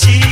sinar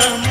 Kekasih